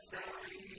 سعيدا